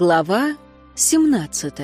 Глава 17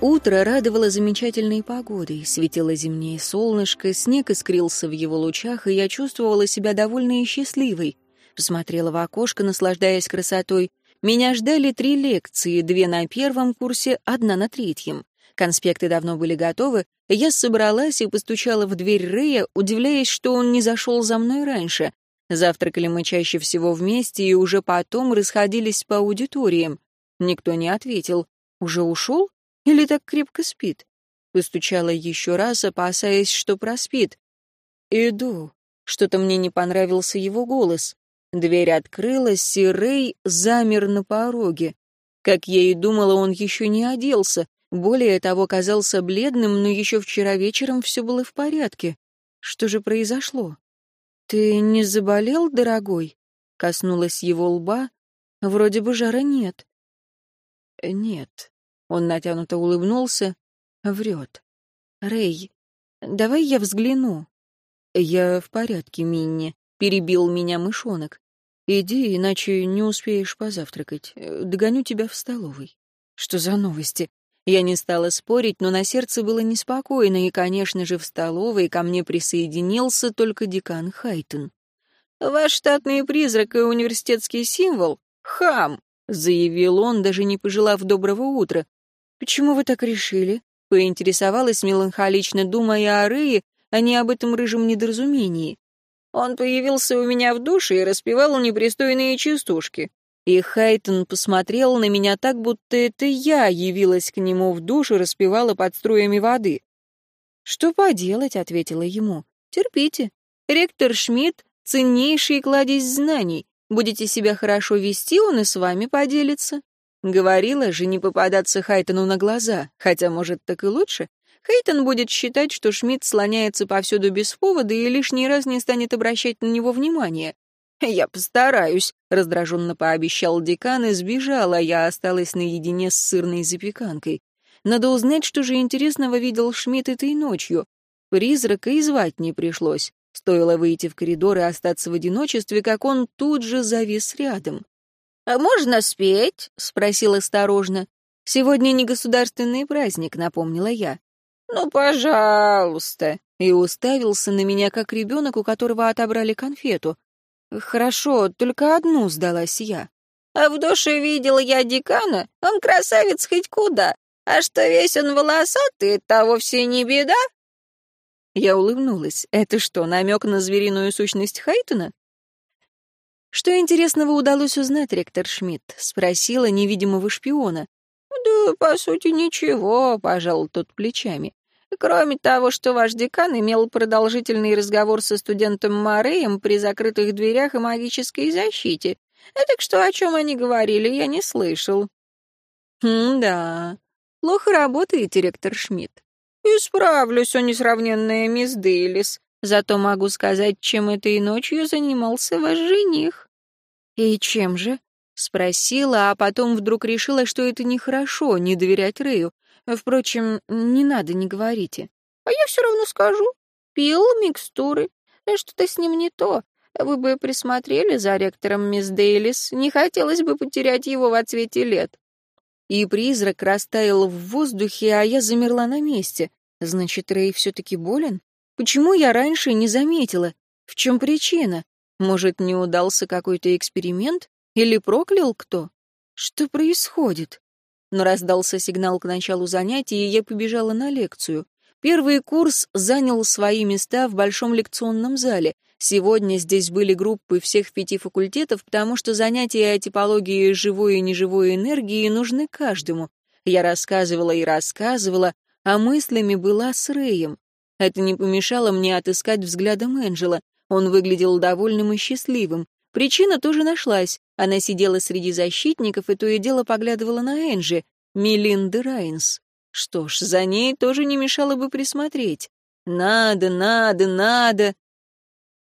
Утро радовало замечательной погодой. Светило зимнее солнышко, снег искрился в его лучах, и я чувствовала себя довольной и счастливой. Посмотрела в окошко, наслаждаясь красотой. Меня ждали три лекции, две на первом курсе, одна на третьем. Конспекты давно были готовы. Я собралась и постучала в дверь Рэя, удивляясь, что он не зашел за мной раньше. Завтракали мы чаще всего вместе и уже потом расходились по аудиториям. Никто не ответил. Уже ушел? Или так крепко спит? Постучала еще раз, опасаясь, что проспит. «Иду». Что-то мне не понравился его голос. Дверь открылась, и Рэй замер на пороге. Как я и думала, он еще не оделся. Более того, казался бледным, но еще вчера вечером все было в порядке. Что же произошло? «Ты не заболел, дорогой?» — коснулась его лба. «Вроде бы жара нет». «Нет». Он натянуто улыбнулся. Врет. «Рэй, давай я взгляну». «Я в порядке, Минни», — перебил меня мышонок. «Иди, иначе не успеешь позавтракать. Догоню тебя в столовой». «Что за новости? Я не стала спорить, но на сердце было неспокойно, и, конечно же, в столовой ко мне присоединился только декан Хайтон. «Ваш штатный призрак и университетский символ — хам!» — заявил он, даже не пожелав доброго утра. «Почему вы так решили?» — поинтересовалась меланхолично, думая о Рые, а не об этом рыжем недоразумении. «Он появился у меня в душе и распевал непристойные частушки. И Хайтон посмотрел на меня так, будто это я явилась к нему в душ и распевала под струями воды. «Что поделать?» — ответила ему. «Терпите. Ректор Шмидт — ценнейший кладезь знаний. Будете себя хорошо вести, он и с вами поделится». Говорила же не попадаться Хайтону на глаза, хотя, может, так и лучше. Хейтон будет считать, что Шмидт слоняется повсюду без повода и лишний раз не станет обращать на него внимания. «Я постараюсь», — раздраженно пообещал декан и сбежал, а я осталась наедине с сырной запеканкой. Надо узнать, что же интересного видел Шмидт этой ночью. Призрака и звать не пришлось. Стоило выйти в коридор и остаться в одиночестве, как он тут же завис рядом. «А можно спеть?» — спросил осторожно. «Сегодня не государственный праздник», — напомнила я. «Ну, пожалуйста», — и уставился на меня, как ребенок, у которого отобрали конфету. «Хорошо, только одну сдалась я». «А в душе видел я декана, он красавец хоть куда, а что весь он волосатый, это вовсе не беда». Я улыбнулась. «Это что, намек на звериную сущность Хайтона?» «Что интересного удалось узнать, ректор Шмидт?» — спросила невидимого шпиона. «Да, по сути, ничего», — пожал тот плечами. Кроме того, что ваш декан имел продолжительный разговор со студентом Мореем при закрытых дверях и магической защите. Так что о чем они говорили, я не слышал. Хм, да. Плохо работаете, ректор Шмидт. Исправлюсь, о несравненная мисс Дейлис. Зато могу сказать, чем этой ночью занимался ваш жених. И чем же? Спросила, а потом вдруг решила, что это нехорошо, не доверять Рэю. Впрочем, не надо, не говорите. А я все равно скажу. Пил микстуры. Что-то с ним не то. Вы бы присмотрели за ректором мисс Дейлис. Не хотелось бы потерять его в отсвете лет. И призрак растаял в воздухе, а я замерла на месте. Значит, Рэй все-таки болен? Почему я раньше не заметила? В чем причина? Может, не удался какой-то эксперимент? Или проклял кто? Что происходит? Но раздался сигнал к началу занятий, и я побежала на лекцию. Первый курс занял свои места в большом лекционном зале. Сегодня здесь были группы всех пяти факультетов, потому что занятия о типологии живой и неживой энергии нужны каждому. Я рассказывала и рассказывала, а мыслями была с Рэем. Это не помешало мне отыскать взглядом Энджела. Он выглядел довольным и счастливым. Причина тоже нашлась. Она сидела среди защитников и то и дело поглядывала на Энджи, Мелинды Райнс. Что ж, за ней тоже не мешало бы присмотреть. Надо, надо, надо.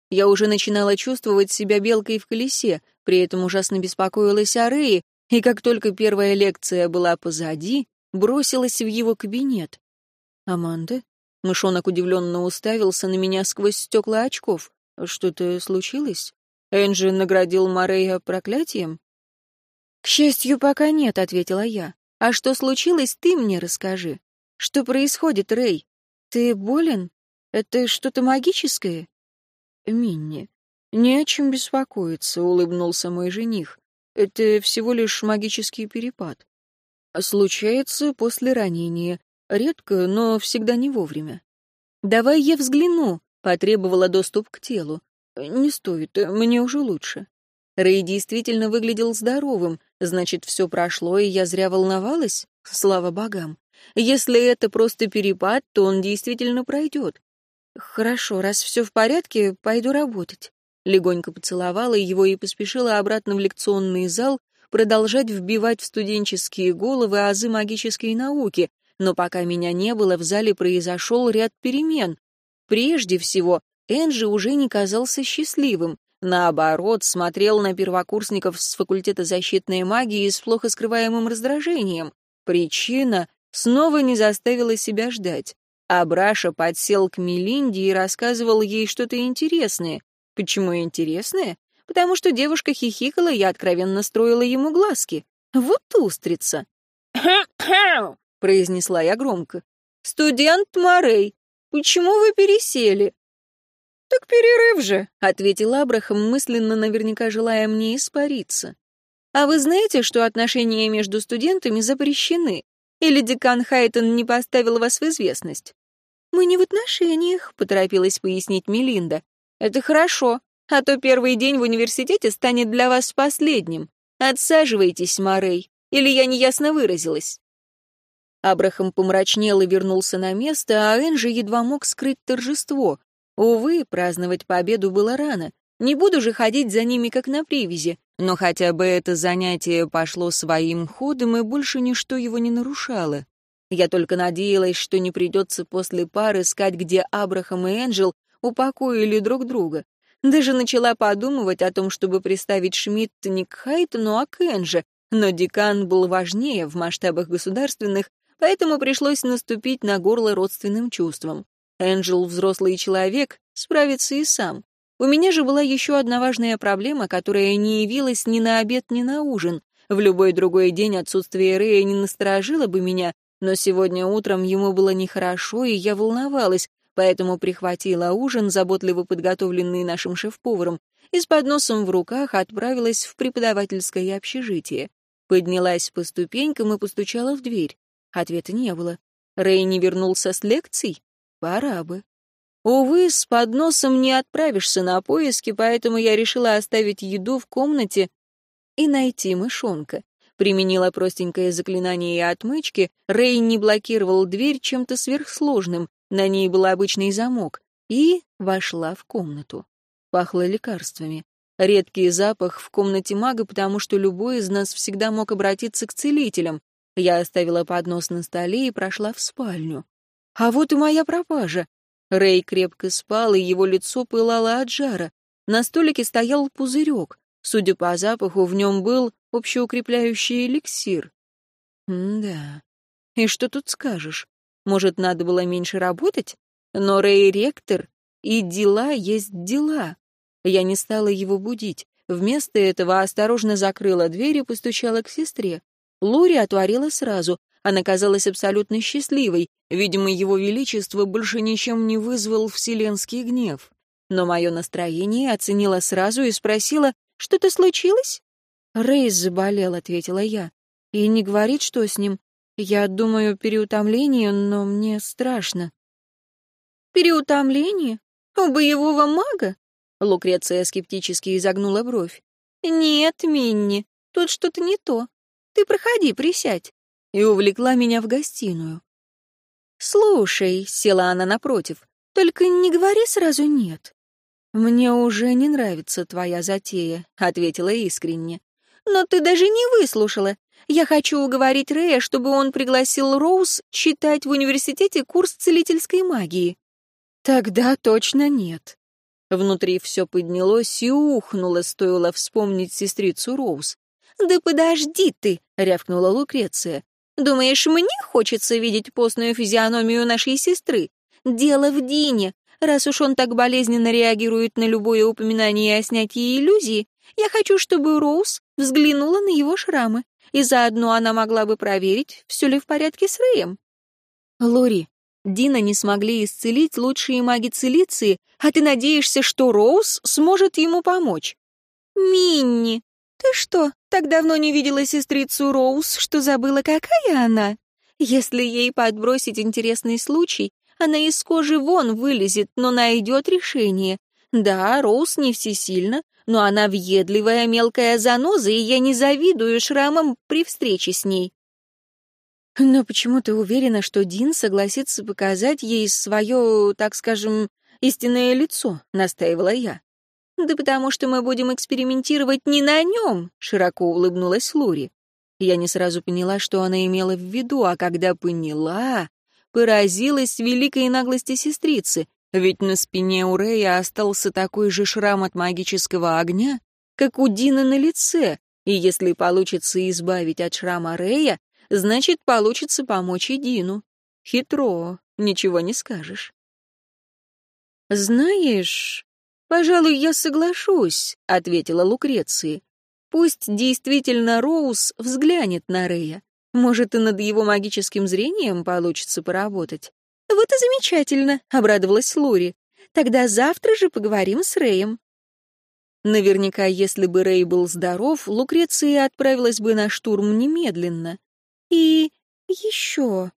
Я уже начинала чувствовать себя белкой в колесе, при этом ужасно беспокоилась о Рее, и как только первая лекция была позади, бросилась в его кабинет. «Аманда?» Мышонок удивленно уставился на меня сквозь стекла очков. «Что-то случилось?» Энджи наградил Морея проклятием? «К счастью, пока нет», — ответила я. «А что случилось, ты мне расскажи. Что происходит, Рэй? Ты болен? Это что-то магическое?» «Минни, не о чем беспокоиться», — улыбнулся мой жених. «Это всего лишь магический перепад. Случается после ранения. Редко, но всегда не вовремя. «Давай я взгляну», — потребовала доступ к телу. «Не стоит, мне уже лучше». Рэй действительно выглядел здоровым, значит, все прошло, и я зря волновалась? Слава богам. Если это просто перепад, то он действительно пройдет. Хорошо, раз все в порядке, пойду работать. Легонько поцеловала его и поспешила обратно в лекционный зал продолжать вбивать в студенческие головы азы магической науки, но пока меня не было, в зале произошел ряд перемен. Прежде всего, Энджи уже не казался счастливым. Наоборот, смотрел на первокурсников с факультета защитной магии с плохо скрываемым раздражением. Причина снова не заставила себя ждать. Абраша подсел к Мелинде и рассказывал ей что-то интересное. Почему интересное? Потому что девушка хихикала, я откровенно строила ему глазки. Вот устрица. произнесла я громко. «Студент Морей, почему вы пересели?» «Так перерыв же», — ответил Абрахам, мысленно наверняка желая мне испариться. «А вы знаете, что отношения между студентами запрещены? Или декан Хайтон не поставил вас в известность?» «Мы не в отношениях», — поторопилась пояснить Мелинда. «Это хорошо, а то первый день в университете станет для вас последним. Отсаживайтесь, Морей, или я неясно выразилась». Абрахам помрачнел и вернулся на место, а Энджи едва мог скрыть торжество. Увы, праздновать победу было рано. Не буду же ходить за ними, как на привязи. Но хотя бы это занятие пошло своим ходом, и больше ничто его не нарушало. Я только надеялась, что не придется после пары искать, где Абрахам и Энджел упокоили друг друга. Даже начала подумывать о том, чтобы приставить Шмидта не к Хайтону, а к Энже, но декан был важнее в масштабах государственных, поэтому пришлось наступить на горло родственным чувствам. Энджел, взрослый человек, справится и сам. У меня же была еще одна важная проблема, которая не явилась ни на обед, ни на ужин. В любой другой день отсутствие Рэя не насторожило бы меня, но сегодня утром ему было нехорошо, и я волновалась, поэтому прихватила ужин, заботливо подготовленный нашим шеф-поваром, и с подносом в руках отправилась в преподавательское общежитие. Поднялась по ступенькам и постучала в дверь. Ответа не было. Рэй не вернулся с лекций? Пора бы. Увы, с подносом не отправишься на поиски, поэтому я решила оставить еду в комнате и найти мышонка. Применила простенькое заклинание и отмычки, Рэй не блокировал дверь чем-то сверхсложным, на ней был обычный замок, и вошла в комнату. Пахло лекарствами. Редкий запах в комнате мага, потому что любой из нас всегда мог обратиться к целителям. Я оставила поднос на столе и прошла в спальню. А вот и моя пропажа. Рэй крепко спал, и его лицо пылало от жара. На столике стоял пузырек. Судя по запаху, в нем был общеукрепляющий эликсир. Да. И что тут скажешь? Может, надо было меньше работать? Но Рэй ректор, и дела есть дела. Я не стала его будить. Вместо этого осторожно закрыла дверь и постучала к сестре. Лури отворила сразу. Она казалась абсолютно счастливой. Видимо, его величество больше ничем не вызвал вселенский гнев. Но мое настроение оценила сразу и спросила, что-то случилось? «Рейс заболел», — ответила я. «И не говорит, что с ним. Я думаю, переутомление, но мне страшно. Переутомление? У боевого мага? Лукреция скептически изогнула бровь. Нет, Минни, тут что-то не то. Ты проходи, присядь. И увлекла меня в гостиную. Слушай, села она напротив, только не говори сразу нет. Мне уже не нравится твоя затея, ответила искренне. Но ты даже не выслушала. Я хочу уговорить Рэя, чтобы он пригласил Роуз читать в университете курс целительской магии. Тогда точно нет. Внутри все поднялось и ухнуло, стоило вспомнить сестрицу Роуз. «Да подожди ты!» — рявкнула Лукреция. «Думаешь, мне хочется видеть постную физиономию нашей сестры? Дело в Дине. Раз уж он так болезненно реагирует на любое упоминание о снятии иллюзии, я хочу, чтобы Роуз взглянула на его шрамы, и заодно она могла бы проверить, все ли в порядке с Рэем. Лори, Дина не смогли исцелить лучшие маги Целиции, а ты надеешься, что Роуз сможет ему помочь? Минни, ты что, так давно не видела сестрицу Роуз, что забыла, какая она? Если ей подбросить интересный случай, она из кожи вон вылезет, но найдет решение. Да, Роуз не всесильна, но она въедливая мелкая заноза, и я не завидую шрамам при встрече с ней. Но почему ты уверена, что Дин согласится показать ей свое, так скажем, истинное лицо, настаивала я. Да потому что мы будем экспериментировать не на нем, широко улыбнулась Лури. Я не сразу поняла, что она имела в виду, а когда поняла, поразилась великой наглости сестрицы, ведь на спине у Рэя остался такой же шрам от магического огня, как у Дина на лице, и если получится избавить от шрама Рэя, значит, получится помочь и Дину. Хитро, ничего не скажешь. «Знаешь, пожалуй, я соглашусь», — ответила Лукреция. Пусть действительно Роуз взглянет на Рэя. Может, и над его магическим зрением получится поработать. «Вот и замечательно», — обрадовалась Лури. «Тогда завтра же поговорим с Рэем». Наверняка, если бы Рэй был здоров, Лукреция отправилась бы на штурм немедленно. И еще...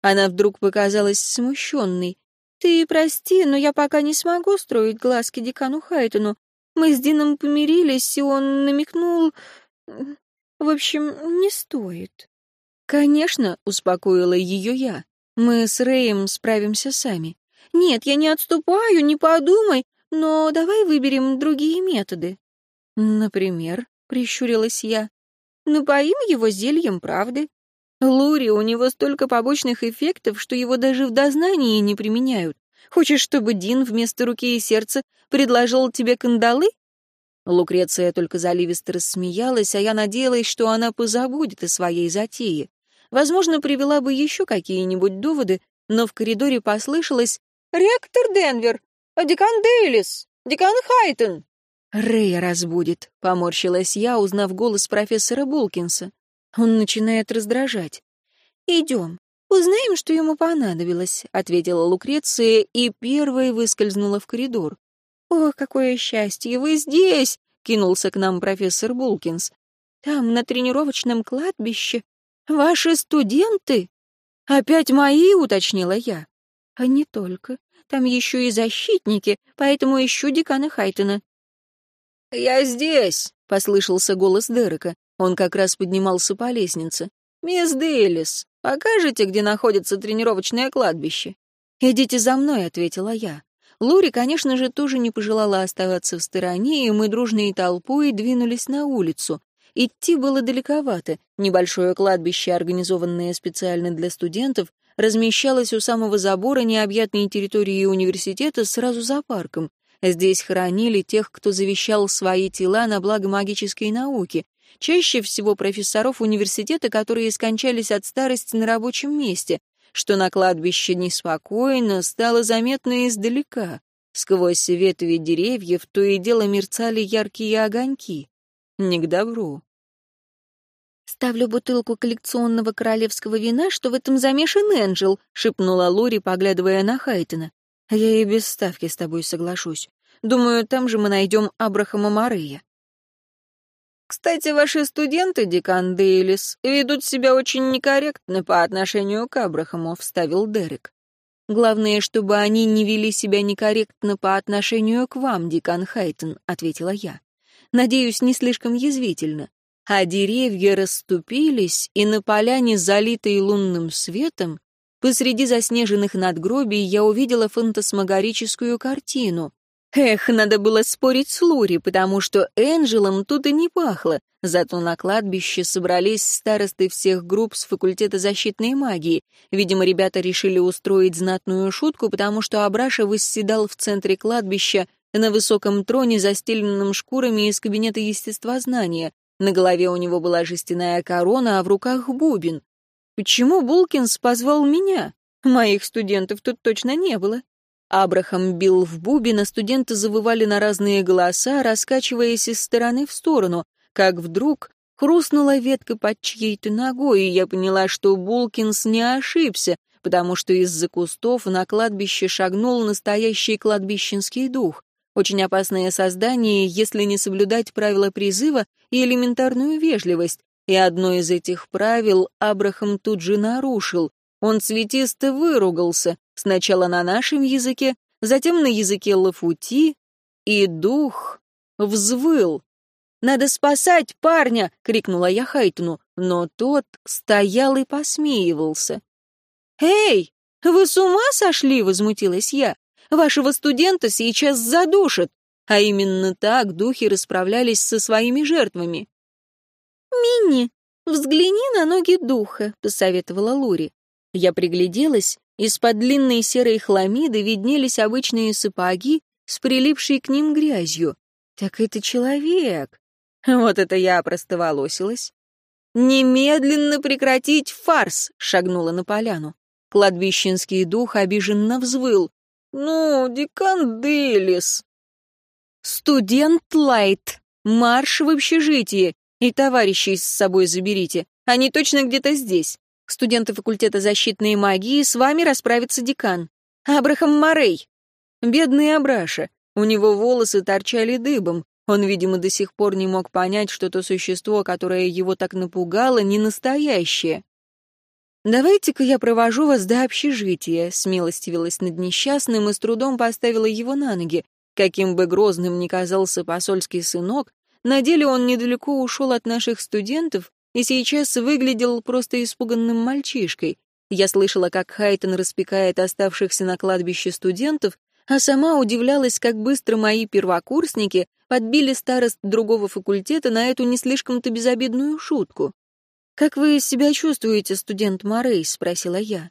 Она вдруг показалась смущенной. «Ты прости, но я пока не смогу строить глазки декану Хайтону. Мы с Дином помирились, и он намекнул... В общем, не стоит. Конечно, успокоила ее я. Мы с Рэем справимся сами. Нет, я не отступаю, не подумай, но давай выберем другие методы. Например, прищурилась я. Напоим его зельем правды. Лури, у него столько побочных эффектов, что его даже в дознании не применяют. Хочешь, чтобы Дин вместо руки и сердца предложил тебе кандалы?» Лукреция только заливисто рассмеялась, а я надеялась, что она позабудет о своей затее. Возможно, привела бы еще какие-нибудь доводы, но в коридоре послышалось «Ректор Денвер! Декан Дейлис! Декан Хайтон!» «Рэя разбудит», — поморщилась я, узнав голос профессора Булкинса. Он начинает раздражать. «Идем, узнаем, что ему понадобилось», — ответила Лукреция и первой выскользнула в коридор. «Ох, какое счастье, вы здесь!» — кинулся к нам профессор Булкинс. «Там, на тренировочном кладбище, ваши студенты?» «Опять мои?» — уточнила я. «А не только. Там еще и защитники, поэтому ищу декана Хайтона». «Я здесь!» — послышался голос Дерека. Он как раз поднимался по лестнице. «Мисс Дейлис, покажете, где находится тренировочное кладбище?» «Идите за мной», — ответила я. Лури, конечно же, тоже не пожелала оставаться в стороне, и мы дружной толпой двинулись на улицу. Идти было далековато. Небольшое кладбище, организованное специально для студентов, размещалось у самого забора необъятной территории университета сразу за парком. Здесь хоронили тех, кто завещал свои тела на благо магической науки. Чаще всего профессоров университета, которые скончались от старости на рабочем месте, что на кладбище неспокойно, стало заметно издалека. Сквозь ветви деревьев то и дело мерцали яркие огоньки. Не к добру. «Ставлю бутылку коллекционного королевского вина, что в этом замешан Энджел», — шепнула Лори, поглядывая на Хайтона. «Я и без ставки с тобой соглашусь. Думаю, там же мы найдем Абрахама Марыя». Кстати, ваши студенты, декан Дейлис, ведут себя очень некорректно по отношению к Абрахаму, вставил Дерек. Главное, чтобы они не вели себя некорректно по отношению к вам, декан Хайтон, ответила я. Надеюсь, не слишком язвительно. А деревья расступились, и на поляне, залитой лунным светом, посреди заснеженных надгробий я увидела фантасмагорическую картину. Эх, надо было спорить с Лури, потому что Энджелом тут и не пахло, зато на кладбище собрались старосты всех групп с факультета защитной магии. Видимо, ребята решили устроить знатную шутку, потому что Абраша восседал в центре кладбища на высоком троне, застеленном шкурами из кабинета естествознания. На голове у него была жестяная корона, а в руках бубен. Почему Булкинс позвал меня? Моих студентов тут точно не было. Абрахам бил в бубен, а студенты завывали на разные голоса, раскачиваясь из стороны в сторону, как вдруг хрустнула ветка под чьей-то ногой, и я поняла, что Булкинс не ошибся, потому что из-за кустов на кладбище шагнул настоящий кладбищенский дух. Очень опасное создание, если не соблюдать правила призыва и элементарную вежливость. И одно из этих правил Абрахам тут же нарушил. Он цветисто выругался, сначала на нашем языке, затем на языке Лафути, и дух взвыл. «Надо спасать парня!» — крикнула я Хайтуну, но тот стоял и посмеивался. «Эй, вы с ума сошли?» — возмутилась я. «Вашего студента сейчас задушат!» А именно так духи расправлялись со своими жертвами. «Минни, взгляни на ноги духа», — посоветовала Лури. Я пригляделась, из-под длинной серой хламиды виднелись обычные сапоги с прилипшей к ним грязью. Так это человек. Вот это я опростоволосилась. «Немедленно прекратить фарс!» — шагнула на поляну. Кладбищенский дух обиженно взвыл. «Ну, декан Делис!» «Студент Лайт! Марш в общежитие! И товарищей с собой заберите. Они точно где-то здесь. Студенты факультета защитной магии, с вами расправится декан. Абрахам Морей!» Бедный Абраша. У него волосы торчали дыбом. Он, видимо, до сих пор не мог понять, что то существо, которое его так напугало, не настоящее. «Давайте-ка я провожу вас до общежития», — смилостивилась над несчастным и с трудом поставила его на ноги. Каким бы грозным ни казался посольский сынок, на деле он недалеко ушел от наших студентов и сейчас выглядел просто испуганным мальчишкой. Я слышала, как Хайтон распекает оставшихся на кладбище студентов, а сама удивлялась, как быстро мои первокурсники подбили старост другого факультета на эту не слишком-то безобидную шутку. «Как вы себя чувствуете, студент Морей?» — спросила я.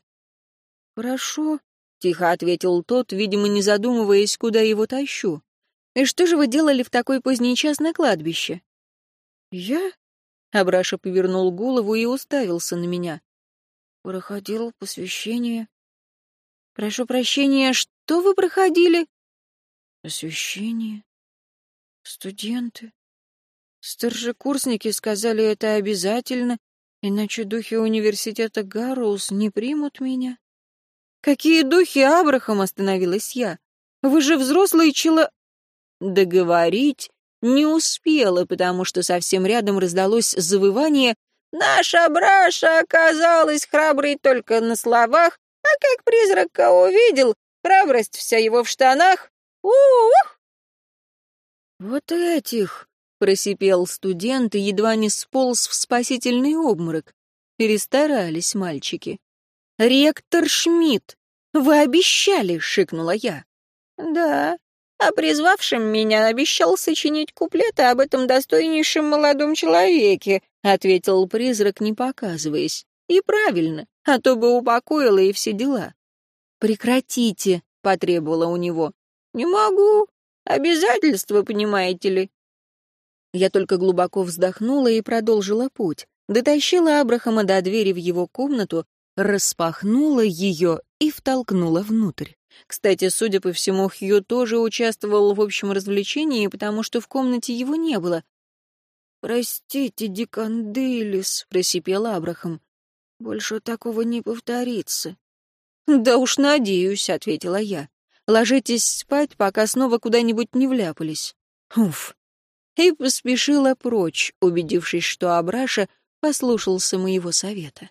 «Хорошо», — тихо ответил тот, видимо, не задумываясь, куда его тащу. «И что же вы делали в такой поздний час на кладбище?» «Я?» — Абраша повернул голову и уставился на меня. «Проходил посвящение». «Прошу прощения, что вы проходили?» «Посвящение. Студенты. Старшекурсники сказали это обязательно, Иначе духи университета Гарроуз не примут меня. Какие духи, Абрахам, остановилась я. Вы же взрослый чело... Договорить не успела, потому что совсем рядом раздалось завывание «Наша Браша оказалась храброй только на словах, а как призрака увидел, храбрость вся его в штанах. Ух!» «Вот этих!» Просипел студент и едва не сполз в спасительный обморок. Перестарались мальчики. «Ректор Шмидт, вы обещали!» — шикнула я. «Да, а призвавшим меня обещал сочинить куплеты об этом достойнейшем молодом человеке», — ответил призрак, не показываясь. «И правильно, а то бы упокоила и все дела». «Прекратите», — потребовала у него. «Не могу. Обязательства, понимаете ли. Я только глубоко вздохнула и продолжила путь. Дотащила Абрахама до двери в его комнату, распахнула ее и втолкнула внутрь. Кстати, судя по всему, Хью тоже участвовал в общем развлечении, потому что в комнате его не было. «Простите, декан Дейлис», — просипел Абрахам. «Больше такого не повторится». «Да уж надеюсь», — ответила я. «Ложитесь спать, пока снова куда-нибудь не вляпались». Уф, и поспешила прочь, убедившись, что Абраша послушался моего совета.